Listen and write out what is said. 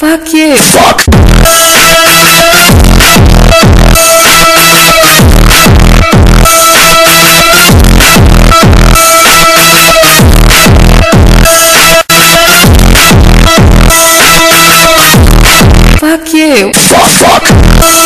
Fuck you. Fuck. Fuck you. Fuck, fuck.